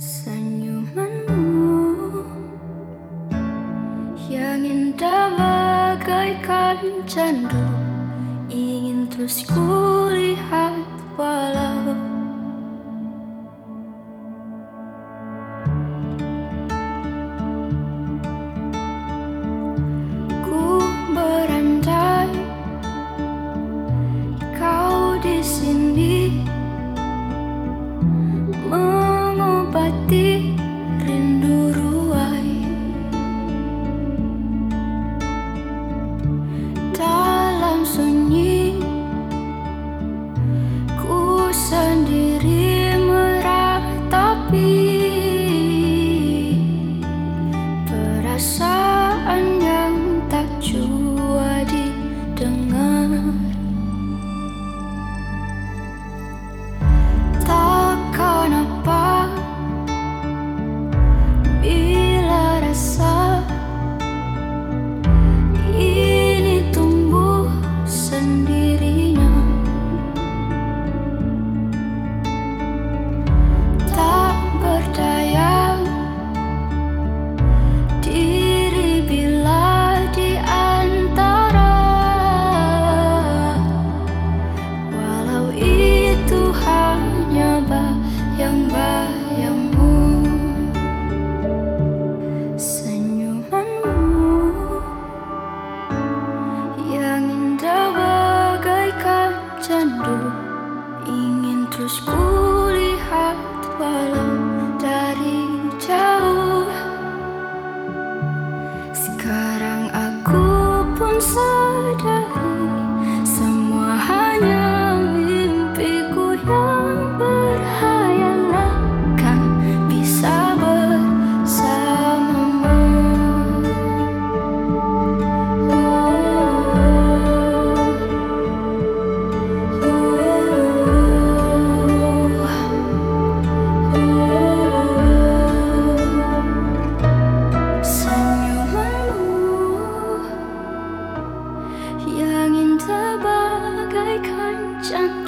Senyumanmu yang indah bagaikan candu ingin terus kulihat walau ku berandai kau di sini. murder 想。